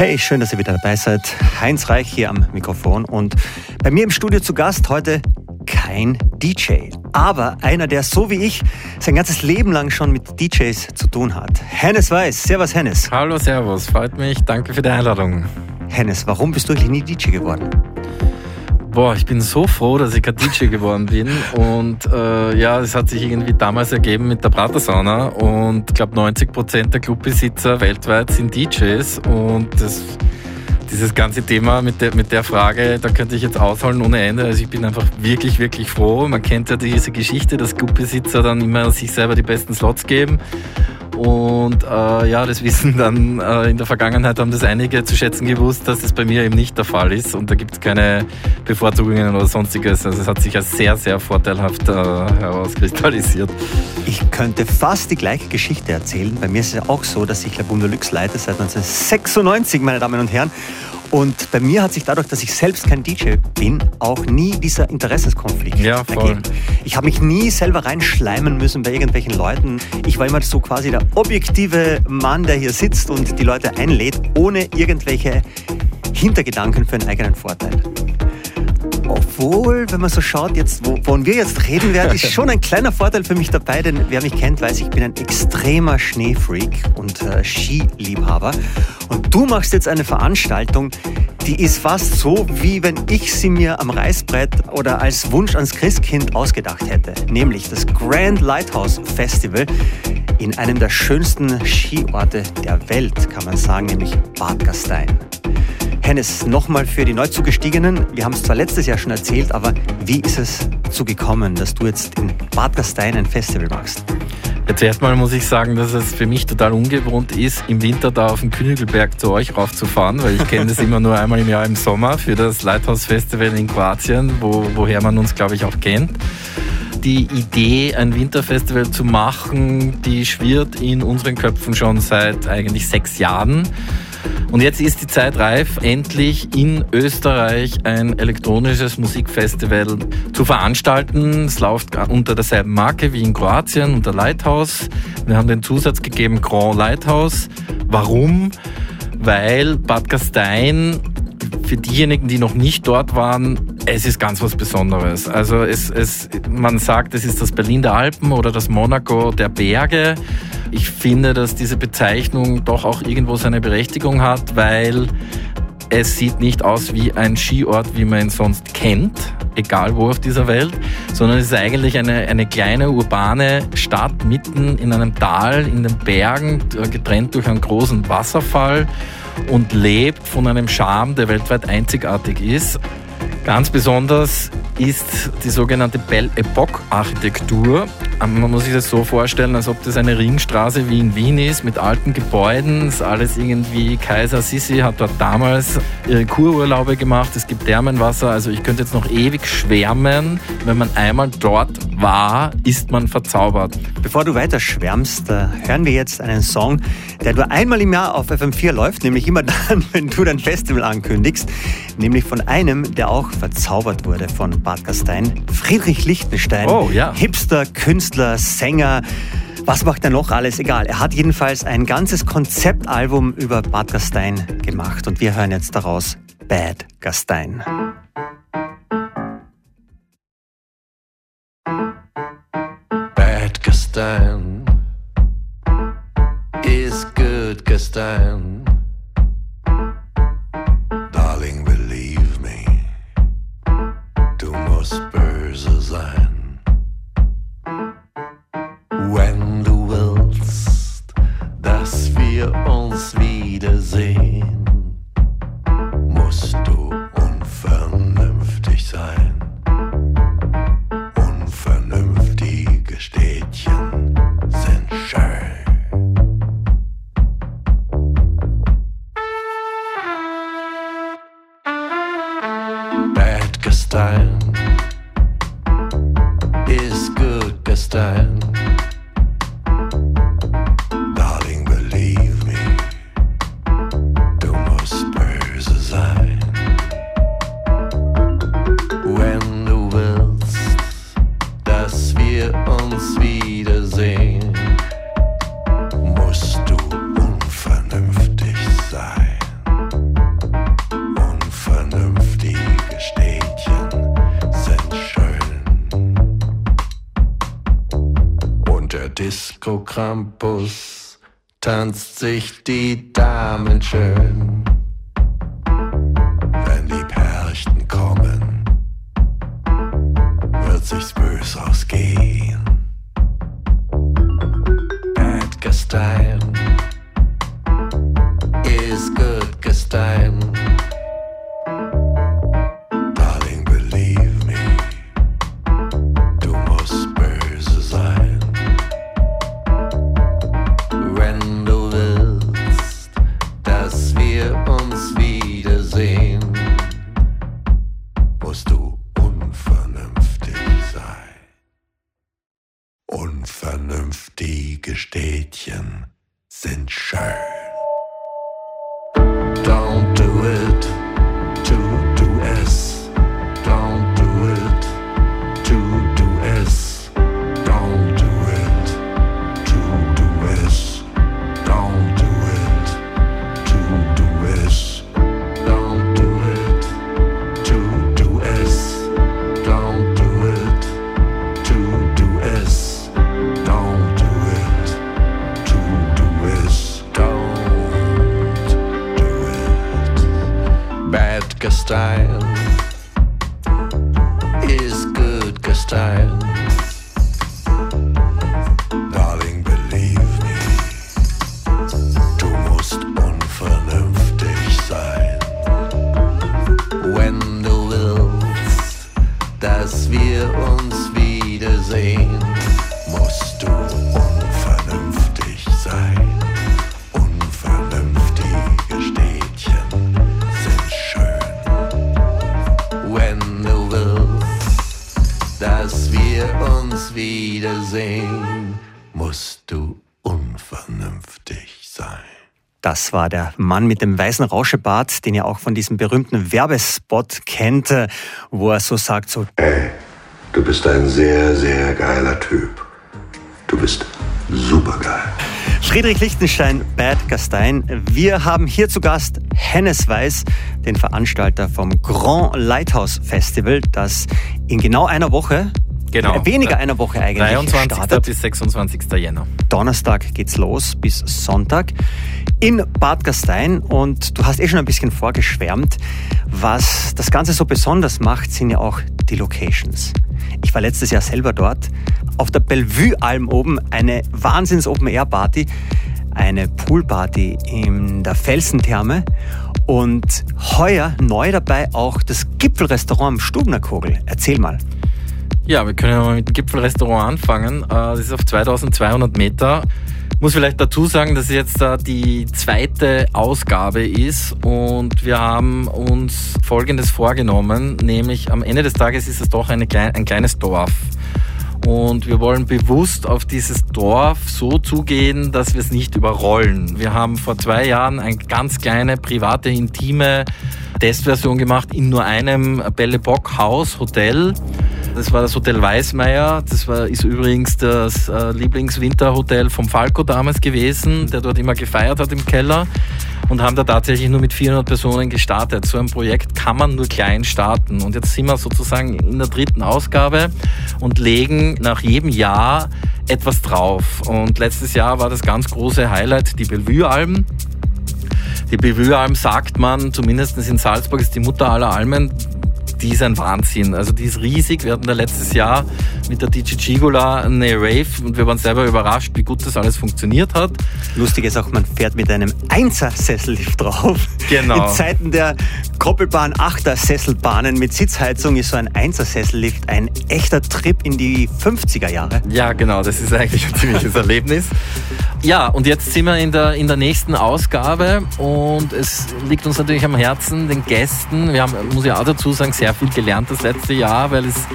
Hey, schön, dass ihr wieder dabei seid. Heinz Reich hier am Mikrofon und bei mir im Studio zu Gast heute kein DJ, aber einer, der so wie ich sein ganzes Leben lang schon mit DJs zu tun hat. Hennes Weiß. Servus, Hennes. Hallo, Servus. Freut mich. Danke für die Einladung. Hennes, warum bist du eigentlich nie DJ geworden? Boah, ich bin so froh, dass ich kein DJ geworden bin. Und äh, ja, es hat sich irgendwie damals ergeben mit der Pratersauna. Und ich glaube, 90 Prozent der Clubbesitzer weltweit sind DJs. Und das, dieses ganze Thema mit der, mit der Frage, da könnte ich jetzt ausholen ohne Ende. Also ich bin einfach wirklich, wirklich froh. Man kennt ja diese Geschichte, dass Clubbesitzer dann immer sich selber die besten Slots geben. Und äh, ja, das wissen dann äh, in der Vergangenheit haben das einige zu schätzen gewusst, dass das bei mir eben nicht der Fall ist. Und da gibt es keine Bevorzugungen oder sonstiges. Also es hat sich als sehr, sehr vorteilhaft äh, herauskristallisiert. Ich könnte fast die gleiche Geschichte erzählen. Bei mir ist es ja auch so, dass ich La Lux leite seit 1996, meine Damen und Herren. Und bei mir hat sich dadurch, dass ich selbst kein DJ bin, auch nie dieser Interessenskonflikt ja, ergeben. Ich habe mich nie selber reinschleimen müssen bei irgendwelchen Leuten. Ich war immer so quasi der objektive Mann, der hier sitzt und die Leute einlädt, ohne irgendwelche Hintergedanken für einen eigenen Vorteil. Obwohl, wenn man so schaut, jetzt, wovon wir jetzt reden werden, ist schon ein kleiner Vorteil für mich dabei, denn wer mich kennt, weiß, ich bin ein extremer Schneefreak und äh, Skiliebhaber. Und du machst jetzt eine Veranstaltung, die ist fast so, wie wenn ich sie mir am Reißbrett oder als Wunsch ans Christkind ausgedacht hätte. Nämlich das Grand Lighthouse Festival in einem der schönsten Skiorte der Welt, kann man sagen, nämlich Bad Gastein. Hennes, nochmal für die Neuzugestiegenen. Wir haben es zwar letztes Jahr schon erzählt, aber wie ist es dazu gekommen, dass du jetzt in Bad Gastein ein Festival machst? Jetzt erstmal muss ich sagen, dass es für mich total ungewohnt ist, im Winter da auf den Königberg zu euch raufzufahren, weil ich kenne das immer nur einmal im Jahr im Sommer für das Lighthouse Festival in Kroatien, wo, woher man uns, glaube ich, auch kennt. Die Idee, ein Winterfestival zu machen, die schwirrt in unseren Köpfen schon seit eigentlich sechs Jahren. Und jetzt ist die Zeit reif, endlich in Österreich ein elektronisches Musikfestival zu veranstalten. Es läuft unter derselben Marke wie in Kroatien, unter Lighthouse. Wir haben den Zusatz gegeben Grand Lighthouse. Warum? Weil Bad Gastein für diejenigen, die noch nicht dort waren, es ist ganz was Besonderes. Also es, es, man sagt, es ist das Berlin der Alpen oder das Monaco der Berge. Ich finde, dass diese Bezeichnung doch auch irgendwo seine Berechtigung hat, weil es sieht nicht aus wie ein Skiort, wie man ihn sonst kennt, egal wo auf dieser Welt, sondern es ist eigentlich eine, eine kleine urbane Stadt mitten in einem Tal, in den Bergen, getrennt durch einen großen Wasserfall und lebt von einem Charme, der weltweit einzigartig ist. Ganz besonders ist die sogenannte Belle Epoque Architektur. Ähm, man muss sich das so vorstellen, als ob das eine Ringstraße wie in Wien ist, mit alten Gebäuden. Das ist alles irgendwie, Kaiser Sissi hat dort damals ihre Kururlaube gemacht. Es gibt Thermenwasser. Also ich könnte jetzt noch ewig schwärmen. Wenn man einmal dort war, ist man verzaubert. Bevor du weiter schwärmst, äh, hören wir jetzt einen Song, der nur einmal im Jahr auf FM4 läuft, nämlich immer dann, wenn du dein Festival ankündigst. Nämlich von einem, der auch verzaubert wurde von Bad Gastein, Friedrich Lichtenstein. Oh, ja. Hipster, Künstler, Sänger. Was macht er noch alles? Egal. Er hat jedenfalls ein ganzes Konzeptalbum über Bad Gastein gemacht und wir hören jetzt daraus Bad Gastein. Bad Gastein is good Gastein. Sweet. me sich die Damen schön. Das war der Mann mit dem weißen Rauschebart, den ihr auch von diesem berühmten Werbespot kennt, äh, wo er so sagt, so, Ey, du bist ein sehr, sehr geiler Typ. Du bist supergeil. Friedrich Lichtenstein, Bad Gastein. Wir haben hier zu Gast Hennes Weiß, den Veranstalter vom Grand Lighthouse Festival, das in genau einer Woche, Genau. weniger einer Woche eigentlich 23. startet. bis 26. Jänner. Donnerstag geht's los bis Sonntag in Bad Gastein und du hast eh schon ein bisschen vorgeschwärmt. Was das Ganze so besonders macht, sind ja auch die Locations. Ich war letztes Jahr selber dort auf der Bellevue-Alm oben, eine Wahnsinns-Open-Air-Party, eine Poolparty in der Felsentherme und heuer neu dabei auch das Gipfelrestaurant am Stubnerkogel. Erzähl mal. Ja, wir können ja mal mit dem Gipfelrestaurant anfangen. Äh, Das ist auf 2200 Meter. Muss vielleicht dazu sagen, dass es jetzt äh, die zweite Ausgabe ist und wir haben uns Folgendes vorgenommen, nämlich am Ende des Tages ist es doch klein, ein kleines Dorf. Und wir wollen bewusst auf dieses Dorf so zugehen, dass wir es nicht überrollen. Wir haben vor zwei Jahren eine ganz kleine, private, intime Testversion gemacht in nur einem Belle Bock Haus Hotel. Das war das Hotel Weißmeier. Das war, ist übrigens das äh, Lieblingswinterhotel vom Falco damals gewesen, der dort immer gefeiert hat im Keller. Und haben da tatsächlich nur mit 400 Personen gestartet. So ein Projekt kann man nur klein starten. Und jetzt sind wir sozusagen in der dritten Ausgabe und legen nach jedem Jahr etwas drauf. Und letztes Jahr war das ganz große Highlight die Bellevue-Alm. Die Bellevue-Alm sagt man, zumindest in Salzburg ist die Mutter aller Almen, die ist ein Wahnsinn. Also die ist riesig. Wir hatten da letztes Jahr mit der DJ Gigola eine Rave und wir waren selber überrascht, wie gut das alles funktioniert hat. Lustig ist auch, man fährt mit einem Einser-Sessellift drauf. Genau. In Zeiten der Koppelbahn Achter-Sesselbahnen mit Sitzheizung ist so ein Einser-Sessellift ein echter Trip in die 50er Jahre. Ja, genau, das ist eigentlich ein ziemliches Erlebnis. Ja, und jetzt sind wir in der, in der nächsten Ausgabe und es liegt uns natürlich am Herzen, den Gästen. Wir haben, muss ich auch dazu sagen, sehr viel gelernt das letzte Jahr, weil es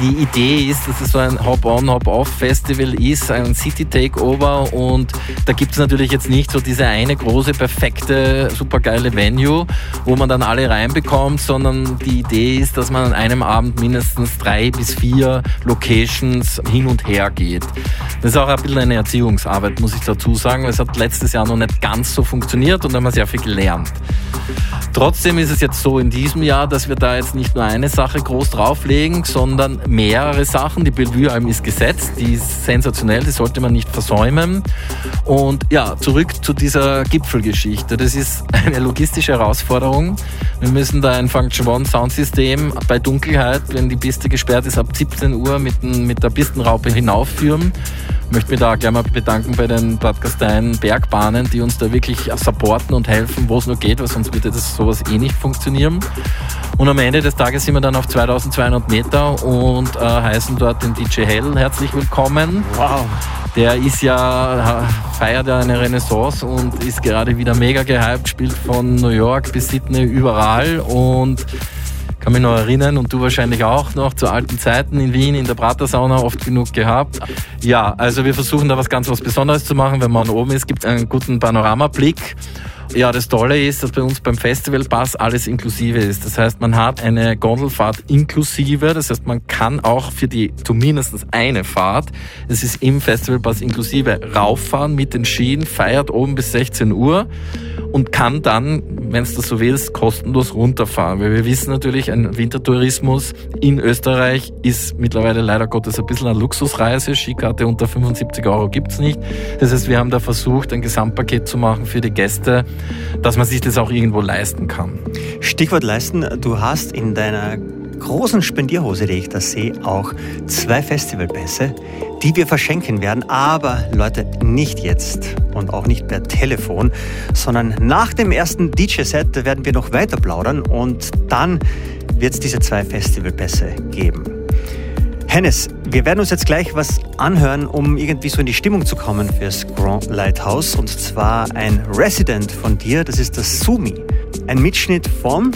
die Idee ist, dass es so ein Hop-on, Hop-off-Festival ist, ein City-Takeover und da gibt es natürlich jetzt nicht so diese eine große, perfekte, supergeile Venue, wo man dann alle reinbekommt, sondern die Idee ist, dass man an einem Abend mindestens drei bis vier Locations hin und her geht. Das ist auch ein bisschen eine Erziehungsarbeit, muss ich dazu sagen. Es hat letztes Jahr noch nicht ganz so funktioniert und da haben wir sehr viel gelernt. Trotzdem ist es jetzt so in diesem Jahr, dass wir da jetzt nicht nur eine Sache groß drauflegen, sondern mehrere Sachen. Die Bellevue-Alm ist gesetzt, die ist sensationell, die sollte man nicht versäumen. Und ja, zurück zu dieser Gipfelgeschichte. Das ist eine logistische Herausforderung. Wir müssen da ein Function One Soundsystem bei Dunkelheit, wenn die Piste gesperrt ist, ab 17 Uhr mit, mit der Pistenraupe hinaufführen. Ich möchte mich da gleich mal bedanken bei den Bad Gastein Bergbahnen, die uns da wirklich supporten und helfen, wo es nur geht, weil sonst würde das sowas eh nicht funktionieren. Und am Ende des Tages sind wir dann auf 2200 Meter und äh, heißen dort den DJ Hell herzlich willkommen. Wow. Der ist ja, feiert ja eine Renaissance und ist gerade wieder mega gehypt, spielt von New York bis Sydney überall und kann mich noch erinnern und du wahrscheinlich auch noch zu alten Zeiten in Wien in der Pratersauna oft genug gehabt. Ja, also wir versuchen da was ganz was Besonderes zu machen. Wenn man oben ist, gibt es einen guten Panoramablick. Ja, das Tolle ist, dass bei uns beim Festivalpass alles inklusive ist. Das heißt, man hat eine Gondelfahrt inklusive. Das heißt, man kann auch für die zumindest eine Fahrt, es ist im Festivalpass inklusive, rauffahren mit den Schienen, feiert oben bis 16 Uhr und kann dann, wenn es das so willst, kostenlos runterfahren. Weil wir wissen natürlich, ein Wintertourismus in Österreich ist mittlerweile leider Gottes ein bisschen eine Luxusreise. Skikarte unter 75 Euro gibt's nicht. Das heißt, wir haben da versucht, ein Gesamtpaket zu machen für die Gäste, dass man sich das auch irgendwo leisten kann. Stichwort leisten, du hast in deiner großen Spendierhose, die ich da sehe, auch zwei Festivalpässe, die wir verschenken werden. Aber Leute, nicht jetzt und auch nicht per Telefon, sondern nach dem ersten DJ-Set werden wir noch weiter plaudern und dann wird es diese zwei Festivalpässe geben. Hennes, wir werden uns jetzt gleich was anhören, um irgendwie so in die Stimmung zu kommen fürs Grand Lighthouse. Und zwar ein Resident von dir, das ist das Sumi. Ein Mitschnitt von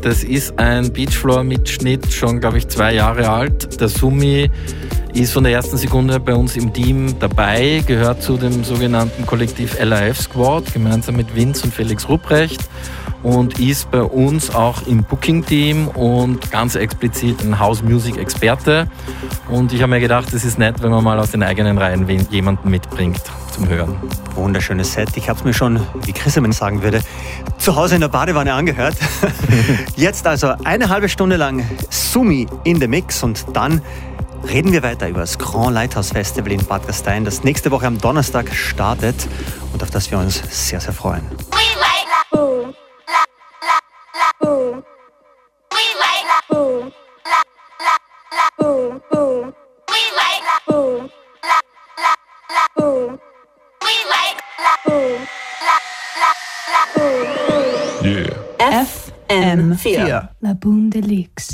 das ist ein Beachfloor-Mitschnitt, schon glaube ich zwei Jahre alt. Der Sumi ist von der ersten Sekunde bei uns im Team dabei, gehört zu dem sogenannten Kollektiv LAF Squad, gemeinsam mit Vince und Felix Rupprecht und ist bei uns auch im Booking-Team und ganz explizit ein House-Music-Experte. Und ich habe mir gedacht, es ist nett, wenn man mal aus den eigenen Reihen jemanden mitbringt zum Hören. Wunderschönes Set. Ich habe es mir schon, wie Chris sagen würde, zu Hause in der Badewanne angehört. Jetzt also eine halbe Stunde lang Sumi in the Mix und dann reden wir weiter über das Grand Lighthouse Festival in Bad Gastein, das nächste Woche am Donnerstag startet und auf das wir uns sehr, sehr freuen. FM4 La Boom Deluxe.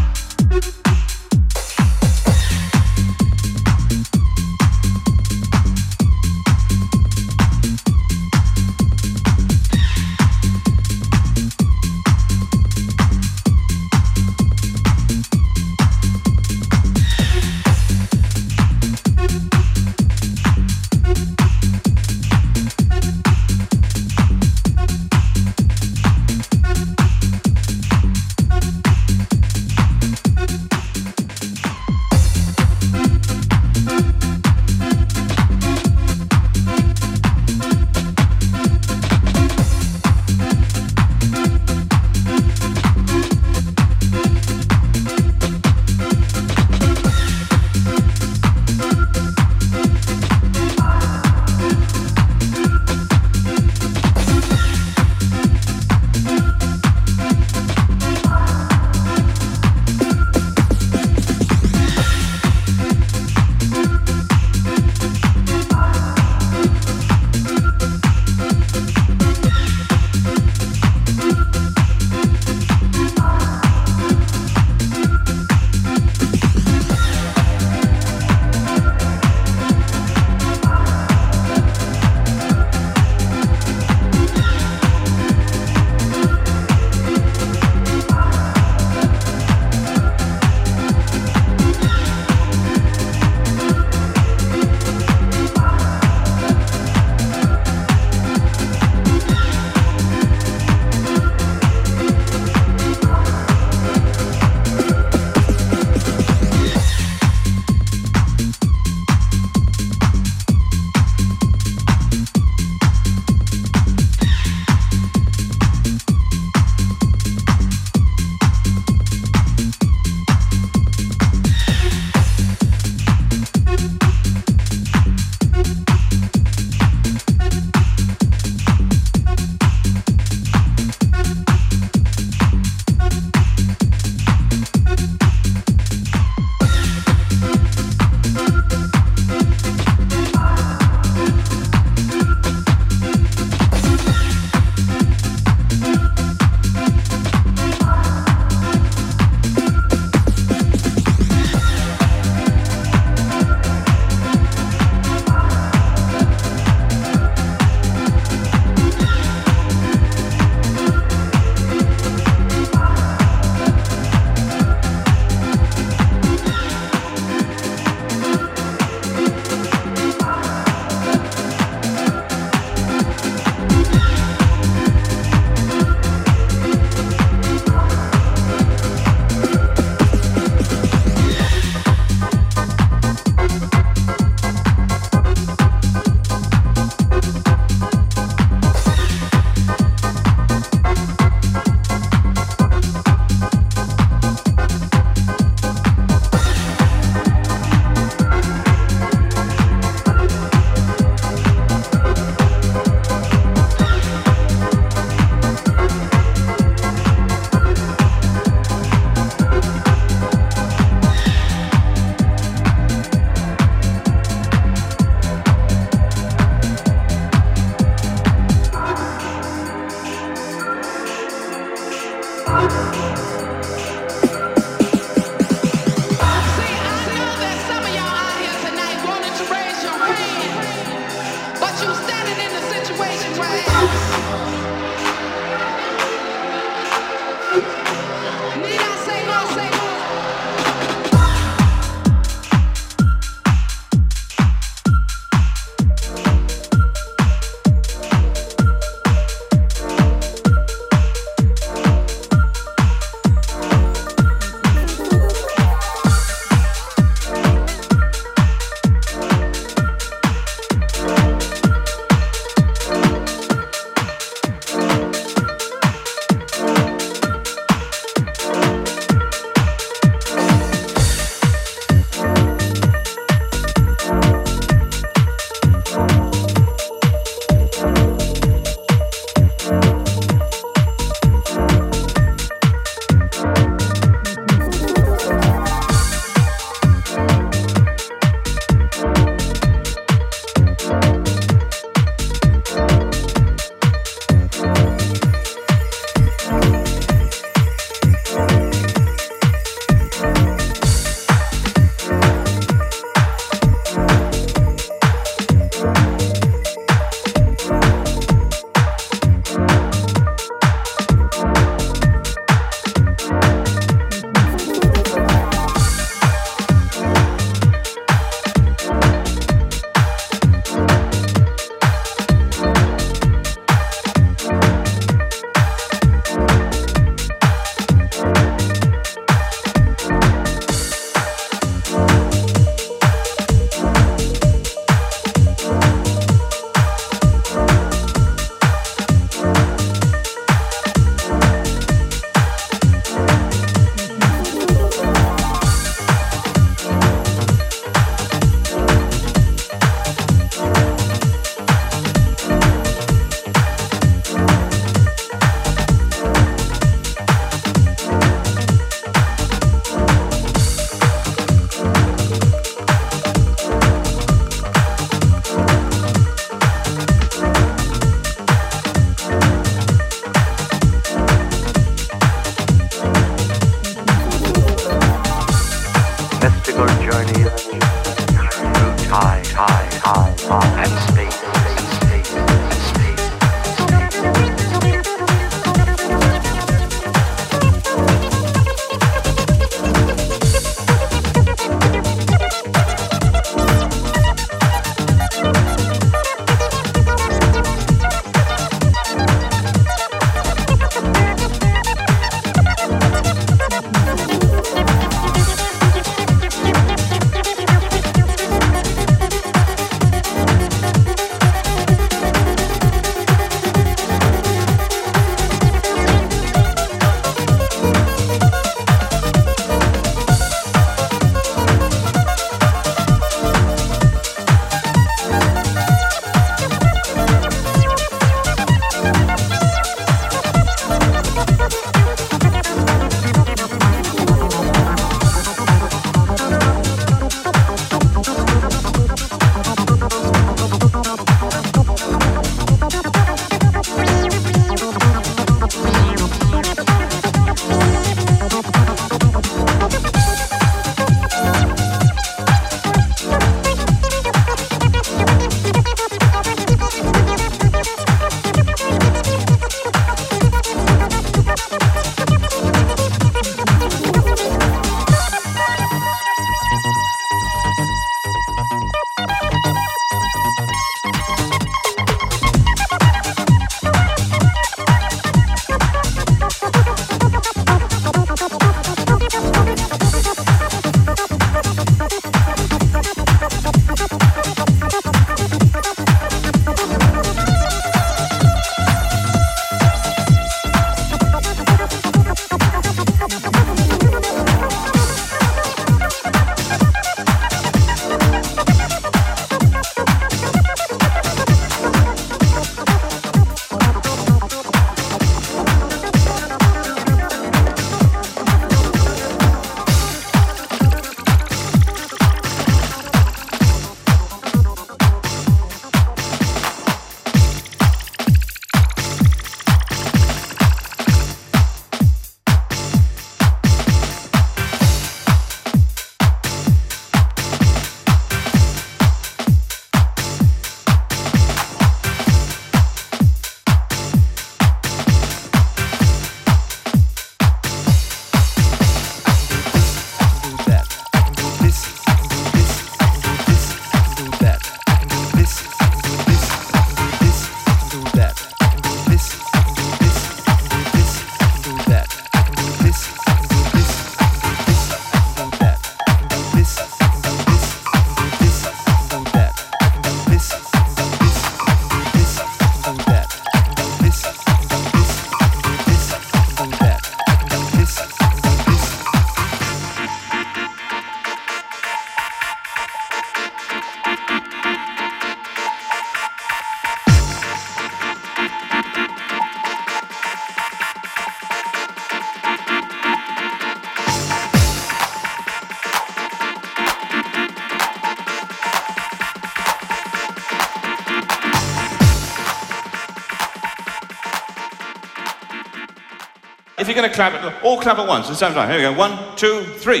Going to clap it, all clap at once at the same time. Here we go. One, two, three.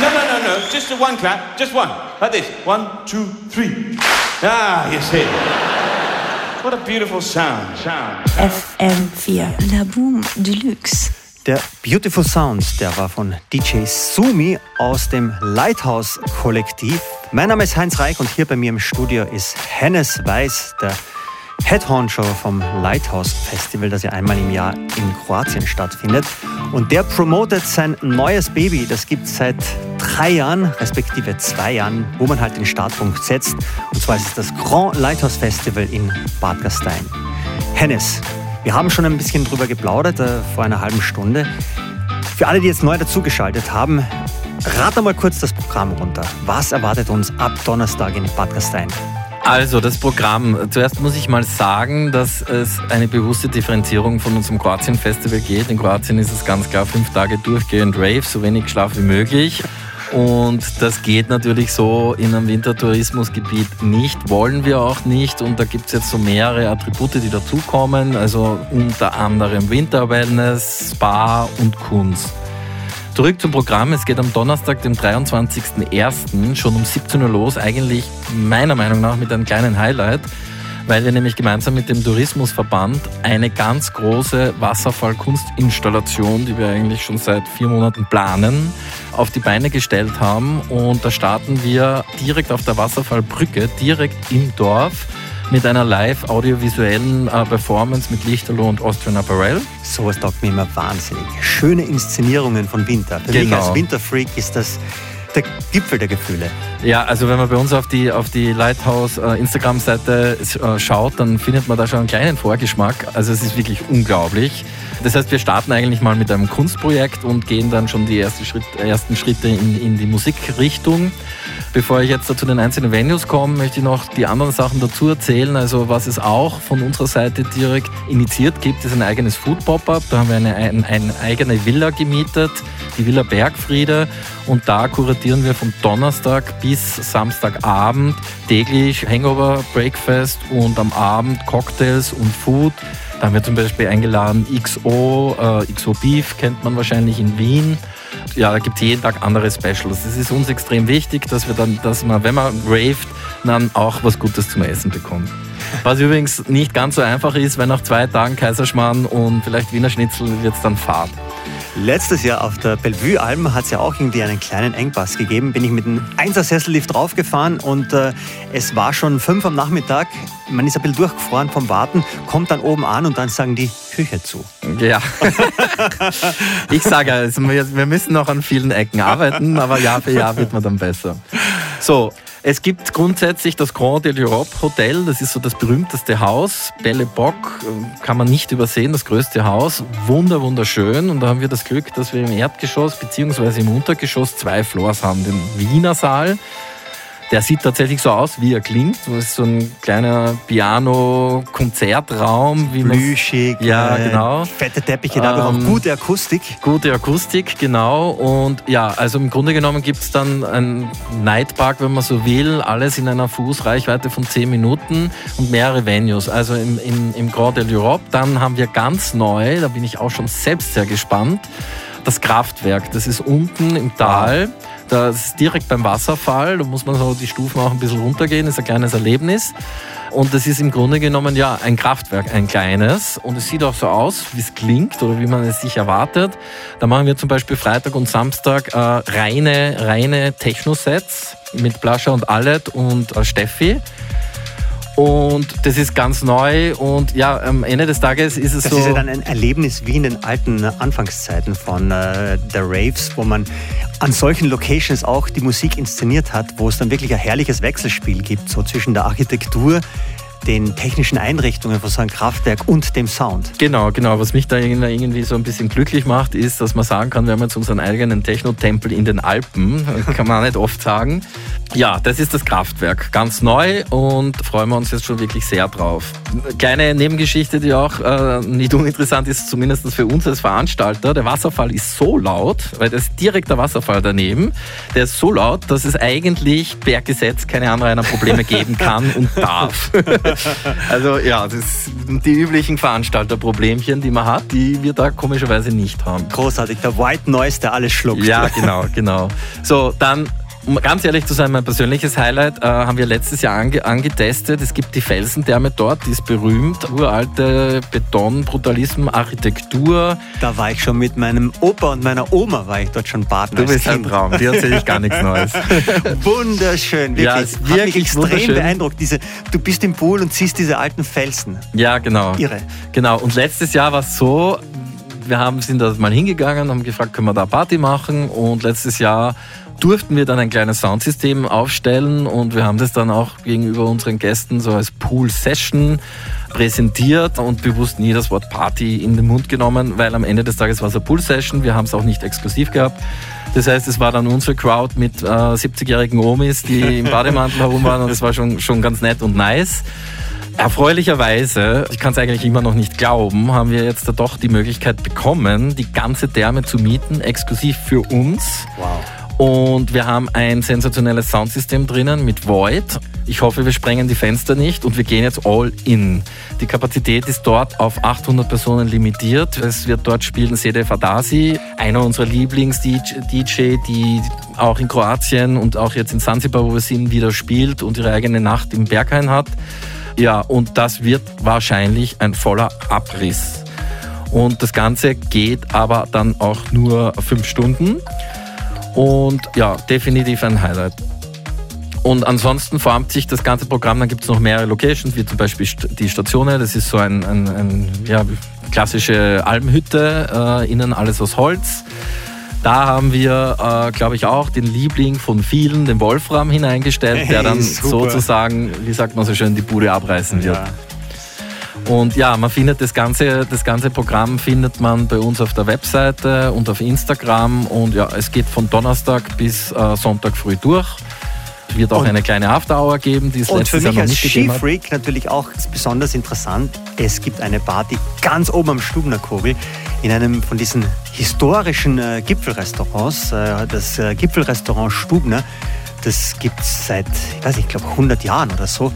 No, no, no, no. Just a one clap. Just one. Like this. One, two, three. Ah, you see. What a beautiful sound. Sound. FM4. La Boom Deluxe. Der Beautiful Sound, der war von DJ Sumi aus dem Lighthouse Kollektiv. Mein Name ist Heinz Reich und hier bei mir im Studio ist Hennes Weiß, der Headhorn-Show vom Lighthouse Festival, das ja einmal im Jahr in Kroatien stattfindet. Und der promotet sein neues Baby, das gibt es seit drei Jahren, respektive zwei Jahren, wo man halt den Startpunkt setzt. Und zwar ist es das Grand Lighthouse Festival in Bad Gastein. Hennes, wir haben schon ein bisschen drüber geplaudert äh, vor einer halben Stunde. Für alle, die jetzt neu dazugeschaltet haben, rat mal kurz das Programm runter. Was erwartet uns ab Donnerstag in Bad Gastein? Also das Programm. Zuerst muss ich mal sagen, dass es eine bewusste Differenzierung von unserem Kroatien-Festival geht. In Kroatien ist es ganz klar fünf Tage durchgehend Rave, so wenig Schlaf wie möglich. Und das geht natürlich so in einem Wintertourismusgebiet nicht, wollen wir auch nicht. Und da gibt es jetzt so mehrere Attribute, die dazukommen. Also unter anderem Winterwellness, Spa und Kunst. Zurück zum Programm. Es geht am Donnerstag, dem 23.01. schon um 17 Uhr los. Eigentlich meiner Meinung nach mit einem kleinen Highlight, weil wir nämlich gemeinsam mit dem Tourismusverband eine ganz große Wasserfallkunstinstallation, die wir eigentlich schon seit vier Monaten planen, auf die Beine gestellt haben. Und da starten wir direkt auf der Wasserfallbrücke, direkt im Dorf mit einer live-audiovisuellen äh, Performance mit Lichterloh und Austrian Apparel. Sowas taugt mir immer wahnsinnig. Schöne Inszenierungen von Winter. Für mich Genau. als Winterfreak ist das der Gipfel der Gefühle. Ja, also wenn man bei uns auf die, auf die Lighthouse äh, Instagram-Seite äh, schaut, dann findet man da schon einen kleinen Vorgeschmack. Also es ist wirklich unglaublich. Das heißt, wir starten eigentlich mal mit einem Kunstprojekt und gehen dann schon die ersten, Schritt, ersten Schritte in, in die Musikrichtung. Bevor ich jetzt zu den einzelnen Venues komme, möchte ich noch die anderen Sachen dazu erzählen. Also was es auch von unserer Seite direkt initiiert gibt, ist ein eigenes Food Pop-Up. Da haben wir eine, ein, eine eigene Villa gemietet, die Villa Bergfriede. Und da kuratieren wir vom Donnerstag bis Samstagabend täglich Hangover, Breakfast und am Abend Cocktails und Food. Da haben wir zum Beispiel eingeladen XO, äh, XO Beef kennt man wahrscheinlich in Wien. Ja, da gibt es jeden Tag andere Specials. Es ist uns extrem wichtig, dass wir dann, dass man, wenn man raved, dann auch was Gutes zum Essen bekommt. Was übrigens nicht ganz so einfach ist, weil nach zwei Tagen Kaiserschmarrn und vielleicht Wiener Schnitzel wird es dann Fahrt. Letztes Jahr auf der Bellevue-Alm hat es ja auch irgendwie einen kleinen Engpass gegeben. Bin ich mit einem 1er Sessellift draufgefahren und äh, es war schon fünf am Nachmittag. Man ist ein bisschen durchgefroren vom Warten, kommt dann oben an und dann sagen die Küche zu. Ja. ich sage, also wir müssen noch an vielen Ecken arbeiten, aber Jahr für Jahr wird man dann besser. So, es gibt grundsätzlich das Grand de l'Europe Hotel, das ist so das berühmteste Haus. Belle Epoque äh, kann man nicht übersehen, das größte Haus. Wunder, wunderschön. Und da haben wir das Glück, dass wir im Erdgeschoss bzw. im Untergeschoss zwei Floors haben. Den Wiener Saal, der sieht tatsächlich so aus, wie er klingt. Das ist so ein kleiner Piano-Konzertraum. Plüschig, Ja, äh, genau. fette Teppiche, Ähm, auch gute Akustik. Gute Akustik, genau. Und ja, also im Grunde genommen gibt es dann einen Nightpark, wenn man so will, alles in einer Fußreichweite von 10 Minuten und mehrere Venues. Also im, im, im Grand de l'Europe. Dann haben wir ganz neu, da bin ich auch schon selbst sehr gespannt, das Kraftwerk. Das ist unten im Tal. Das ist direkt beim Wasserfall. Da muss man so die Stufen auch ein bisschen runtergehen. Ist ein kleines Erlebnis. Und das ist im Grunde genommen ja ein Kraftwerk, ein kleines. Und es sieht auch so aus, wie es klingt oder wie man es sich erwartet. Da machen wir zum Beispiel Freitag und Samstag äh, reine, reine Techno-Sets mit Blascha und Allet und äh, Steffi. Und das ist ganz neu und ja, am Ende des Tages ist es Das so. ist ja dann ein Erlebnis wie in den alten Anfangszeiten von äh, der Raves, wo man an solchen Locations auch die Musik inszeniert hat, wo es dann wirklich ein herrliches Wechselspiel gibt, so zwischen der Architektur, den technischen Einrichtungen von so einem Kraftwerk und dem Sound. Genau, genau. Was mich da irgendwie so ein bisschen glücklich macht, ist, dass man sagen kann, wir haben jetzt unseren eigenen Techno-Tempel in den Alpen. Kann man auch nicht oft sagen. Ja, das ist das Kraftwerk. Ganz neu und freuen wir uns jetzt schon wirklich sehr drauf. Kleine Nebengeschichte, die auch äh, nicht uninteressant ist, zumindest für uns als Veranstalter. Der Wasserfall ist so laut, weil das ist direkt der Wasserfall daneben. Der ist so laut, dass es eigentlich per Gesetz keine anderen Probleme geben kann und darf. Also ja, das sind die üblichen Veranstalterproblemchen, die man hat, die wir da komischerweise nicht haben. Großartig, der White Noise, der alles schluckt. Ja, genau, genau. So, dann, um ganz ehrlich zu sein, mein persönliches Highlight äh, haben wir letztes Jahr ange angetestet. Es gibt die Felsentherme dort, die ist berühmt. Uralte Beton, Brutalismus, Architektur. Da war ich schon mit meinem Opa und meiner Oma, war ich dort schon baden. Du bist ein Kind. Traum, dir erzähle ich gar nichts Neues. Wunderschön, wirklich. Ja, ist Hat mich wirklich extrem beeindruckt. Diese, du bist im Pool und siehst diese alten Felsen. Ja, genau. Irre. Genau. Und letztes Jahr war es so, wir haben, sind da mal hingegangen, haben gefragt, können wir da Party machen? Und letztes Jahr durften wir dann ein kleines Soundsystem aufstellen und wir haben das dann auch gegenüber unseren Gästen so als Pool-Session präsentiert und bewusst nie das Wort Party in den Mund genommen, weil am Ende des Tages war es eine Pool-Session, wir haben es auch nicht exklusiv gehabt. Das heißt, es war dann unsere Crowd mit äh, 70-jährigen Omis, die im Bademantel herum waren und es war schon, schon ganz nett und nice. Erfreulicherweise, ich kann es eigentlich immer noch nicht glauben, haben wir jetzt da doch die Möglichkeit bekommen, die ganze Therme zu mieten, exklusiv für uns. Wow. Und wir haben ein sensationelles Soundsystem drinnen mit Void. Ich hoffe, wir sprengen die Fenster nicht und wir gehen jetzt all in. Die Kapazität ist dort auf 800 Personen limitiert. Es wird dort spielen Sedef Adasi, einer unserer Lieblings-DJ, die auch in Kroatien und auch jetzt in Zanzibar, wo wir sind, wieder spielt und ihre eigene Nacht im Berghain hat. Ja, und das wird wahrscheinlich ein voller Abriss. Und das Ganze geht aber dann auch nur fünf Stunden. Und ja, definitiv ein Highlight. Und ansonsten formt sich das ganze Programm, dann gibt es noch mehrere Locations, wie zum Beispiel die Stationen. Das ist so ein, ein, ein ja, klassische Almhütte, äh, innen alles aus Holz. Da haben wir, äh, glaube ich, auch den Liebling von vielen, den Wolfram, hineingestellt, Hey, der dann super. sozusagen, wie sagt man so schön, die Bude abreißen wird. Ja. Und ja, man findet das ganze, das ganze Programm findet man bei uns auf der Webseite und auf Instagram. Und ja, es geht von Donnerstag bis äh, Sonntag früh durch. Es wird auch Und- eine kleine After-Hour geben, die es Und für Jahr mich als. Skifreak natürlich auch besonders interessant, es gibt eine Party ganz oben am Stubnerkogel in einem von diesen historischen äh, Gipfelrestaurants, äh, das äh, Gipfelrestaurant Stubner. Das gibt es seit, ich weiß nicht, ich glaube 100 Jahren oder so.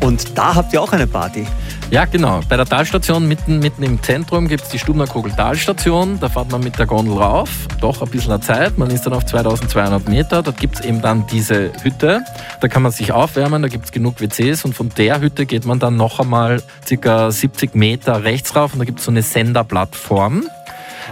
Und da habt ihr auch eine Party. Ja, genau. Bei der Talstation mitten, mitten im Zentrum gibt es die Stubner Kogel Talstation. Da fährt man mit der Gondel rauf. Doch ein bisschen Zeit. Man ist dann auf 2200 Meter. Dort gibt es eben dann diese Hütte. Da kann man sich aufwärmen. Da gibt es genug WCs. Und von der Hütte geht man dann noch einmal circa 70 Meter rechts rauf. Und da gibt es so eine Senderplattform.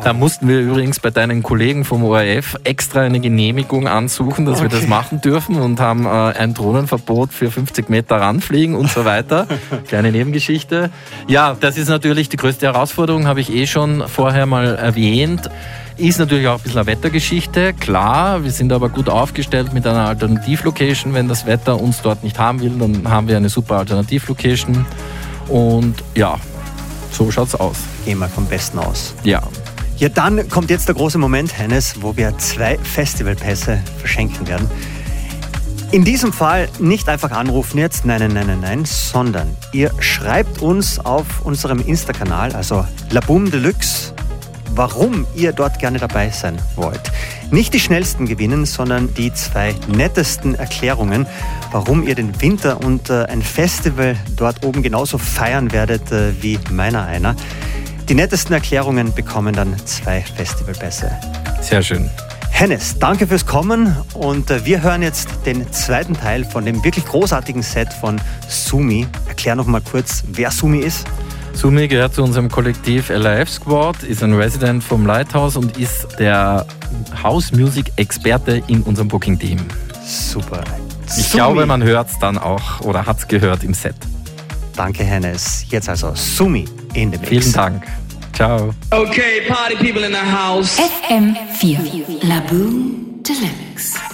Da mussten wir übrigens bei deinen Kollegen vom ORF extra eine Genehmigung ansuchen, dass wir das machen dürfen und haben äh, ein Drohnenverbot für 50 Meter ranfliegen und so weiter. Kleine Nebengeschichte. Ja, das ist natürlich die größte Herausforderung, habe ich eh schon vorher mal erwähnt. Ist natürlich auch ein bisschen eine Wettergeschichte, klar. Wir sind aber gut aufgestellt mit einer Alternativlocation. Wenn das Wetter uns dort nicht haben will, dann haben wir eine super Alternativlocation. Und ja, so schaut's aus. Gehen wir vom Besten aus. Ja, Ja, dann kommt jetzt der große Moment, Hennes, wo wir zwei Festivalpässe verschenken werden. In diesem Fall nicht einfach anrufen jetzt, nein, nein, nein, nein, sondern ihr schreibt uns auf unserem Insta-Kanal, also Laboom Deluxe, warum ihr dort gerne dabei sein wollt. Nicht die schnellsten gewinnen, sondern die zwei nettesten Erklärungen, warum ihr den Winter und äh, ein Festival dort oben genauso feiern werdet äh, wie meiner einer. Die nettesten Erklärungen bekommen dann zwei Festivalpässe. sehr schön. Hennes, danke fürs Kommen und äh, wir hören jetzt den zweiten Teil von dem wirklich großartigen Set von Sumi. Erklär noch mal kurz, wer Sumi ist. Sumi gehört zu unserem Kollektiv LIF Squad, ist ein Resident vom Lighthouse und ist der House Music Experte in unserem Booking Team. Super. Ich Sumi. glaube, man hört es dann auch oder hat es gehört im Set. Danke, Hennes. Jetzt also Sumi in dem Mix. Vielen Dank. Ciao. Okay, party people in the house. FM4 Laboom Deluxe.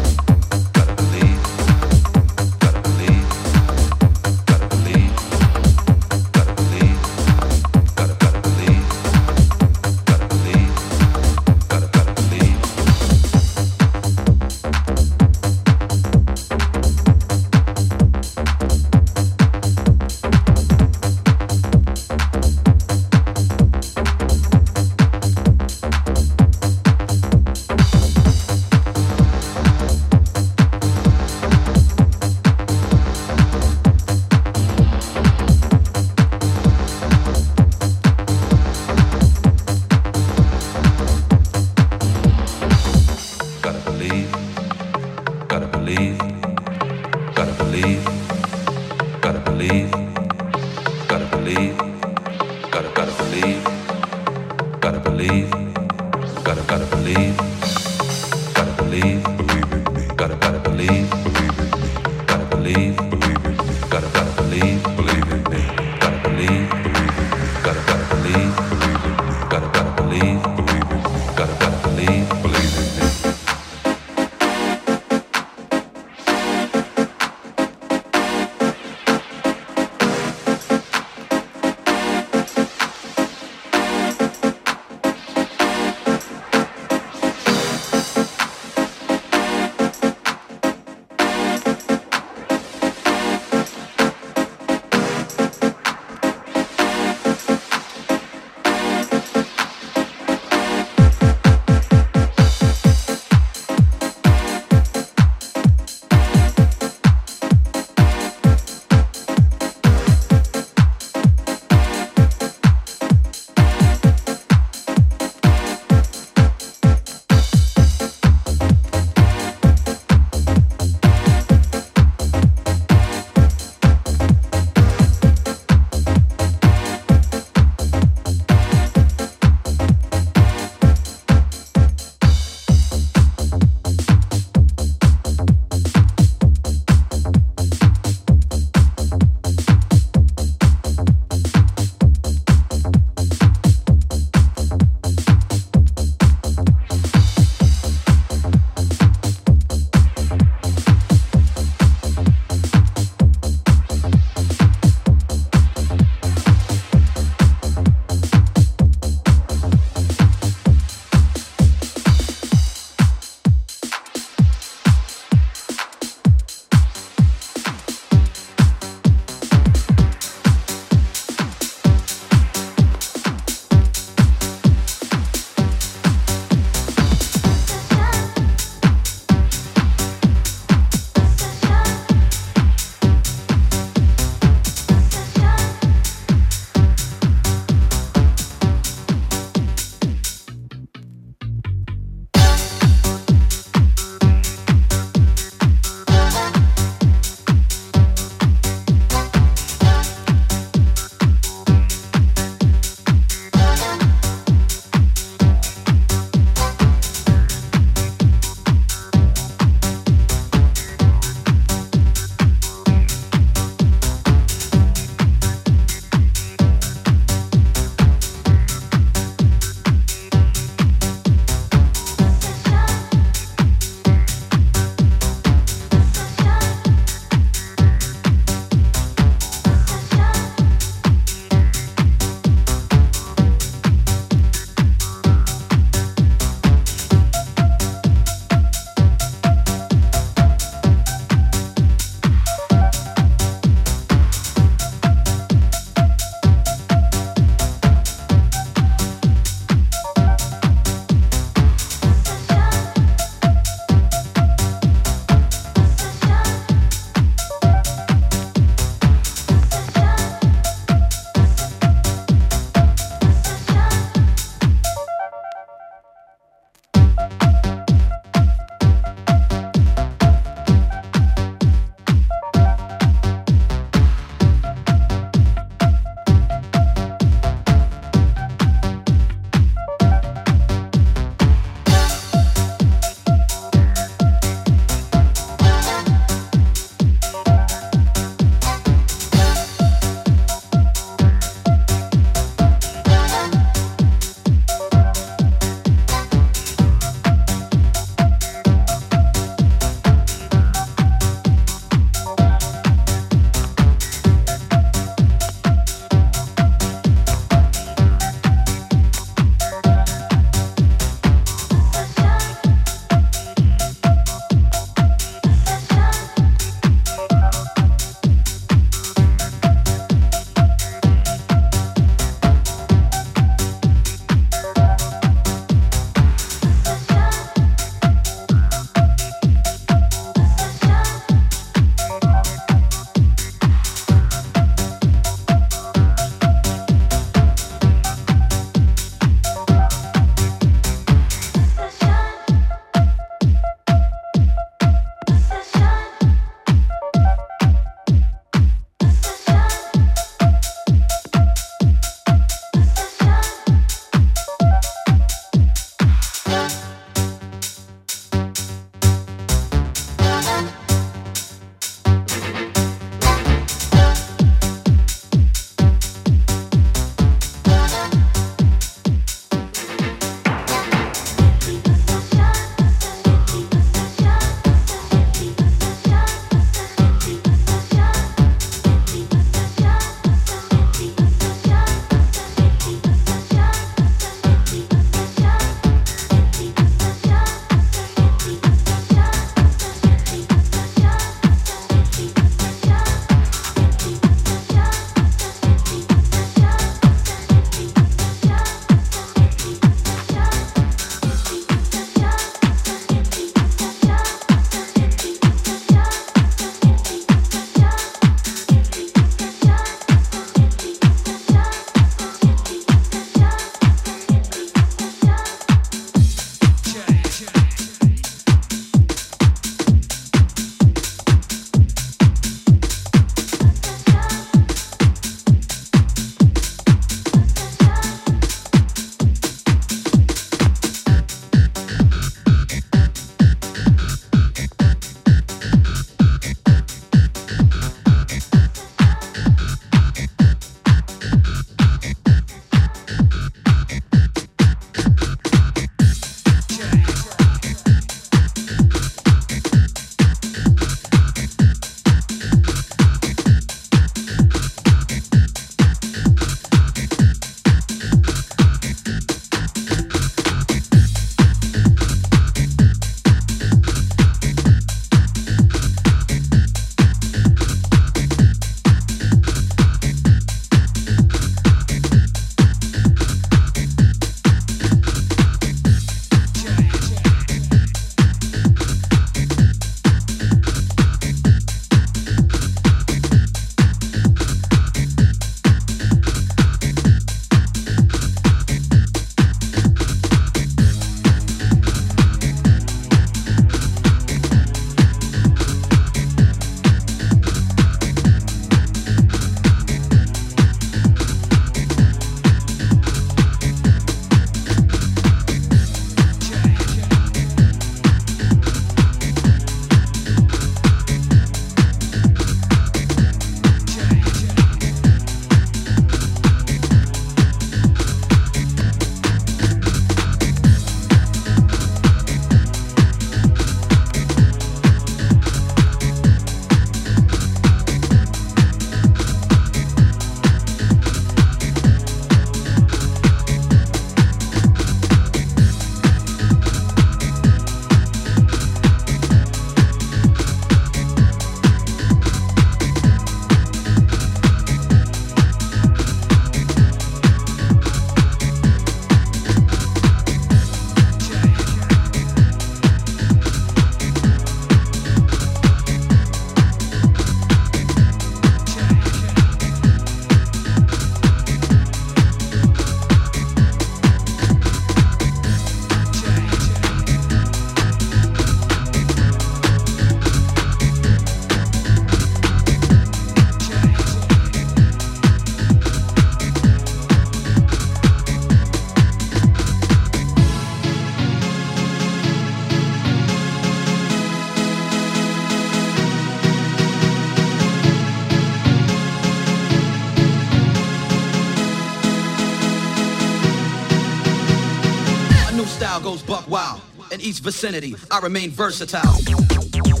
East vicinity, I remain versatile.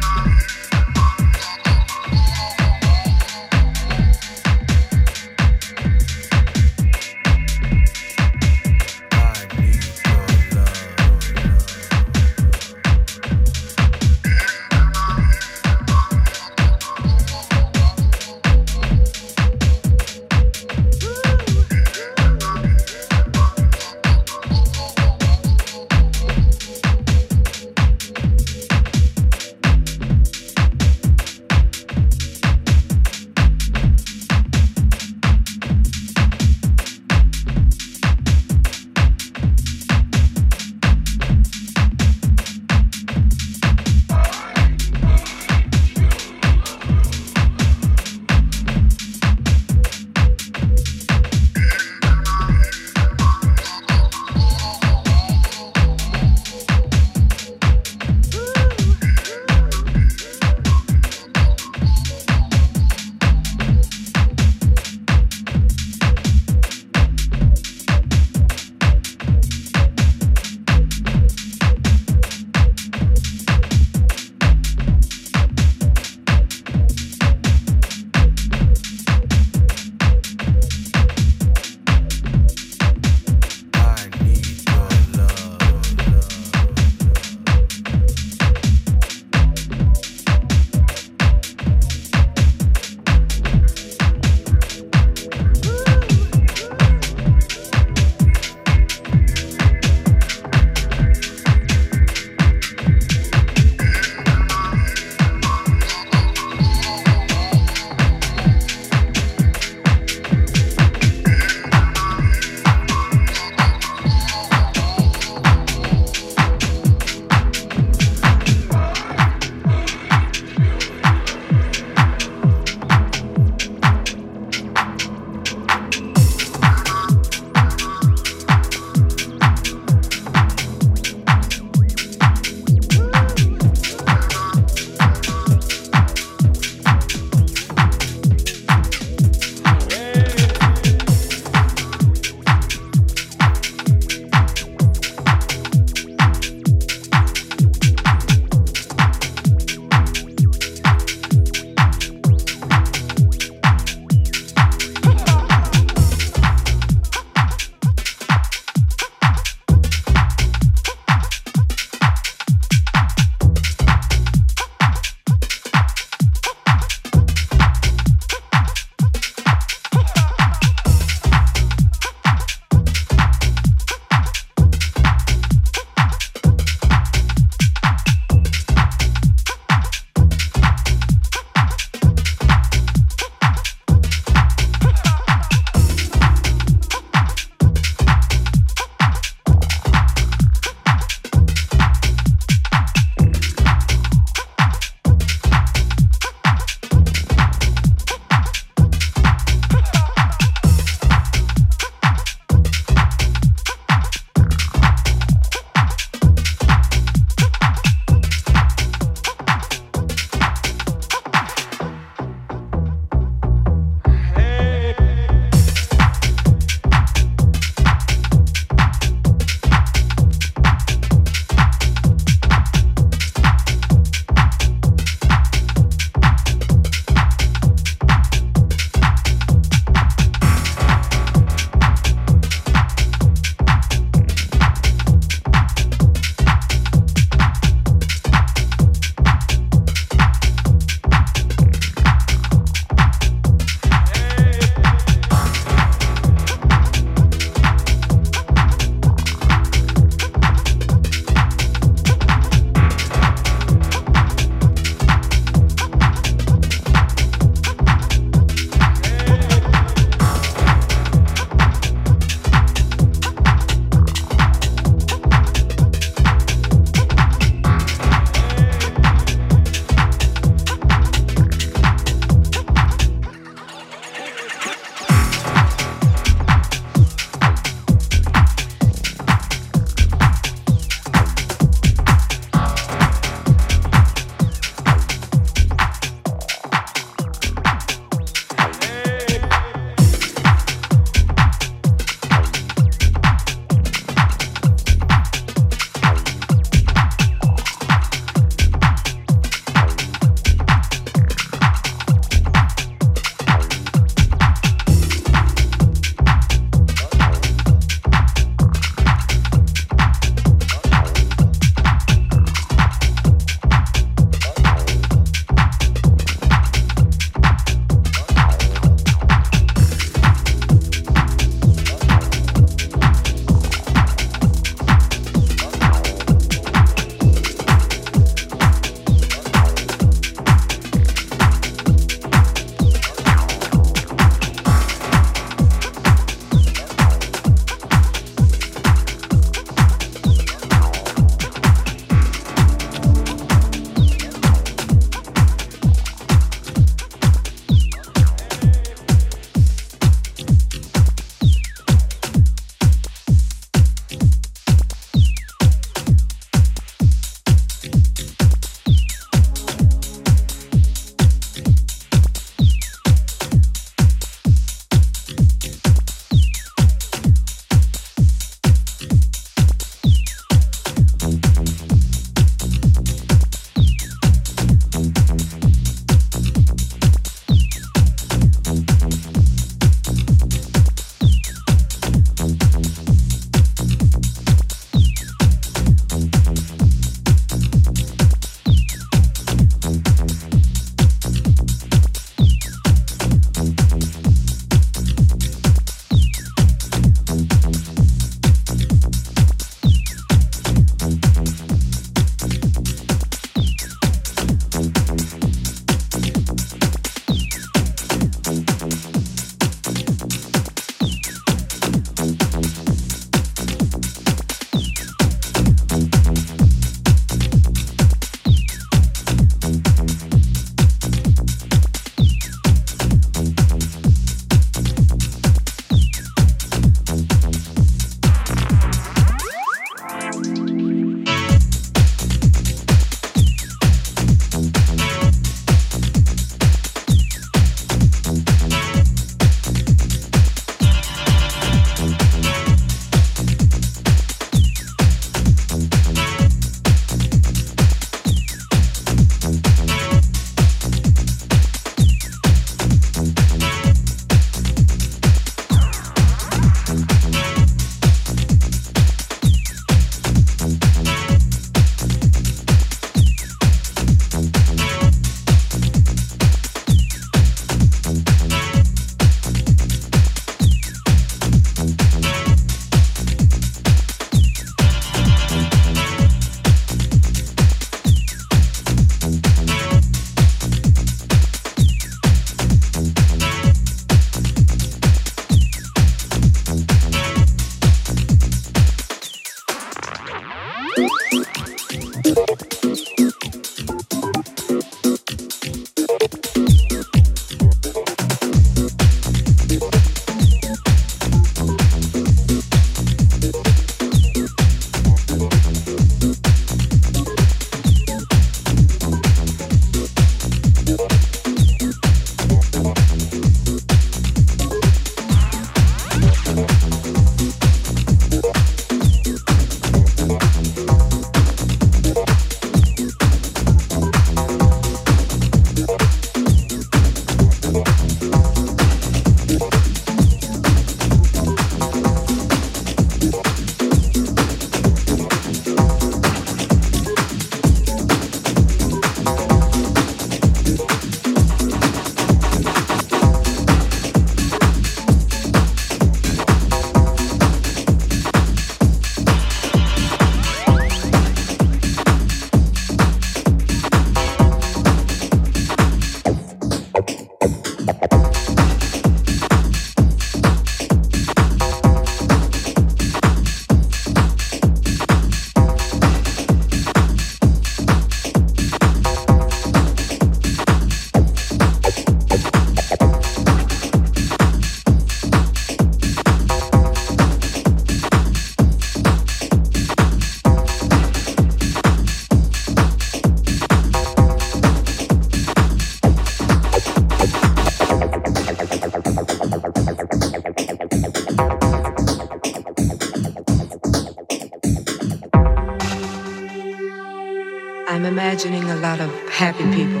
Imagining a lot of happy people.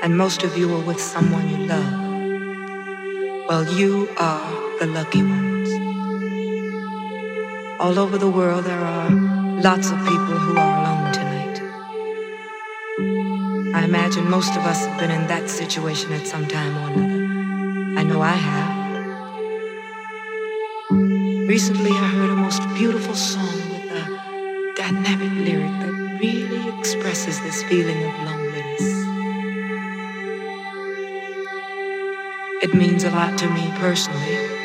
And most of you are with someone you love. Well, you are the lucky ones. All over the world, there are lots of people who are alone tonight. I imagine most of us have been in that situation at some time or another. I know I have. Recently, I heard a most beautiful song a lot to me personally,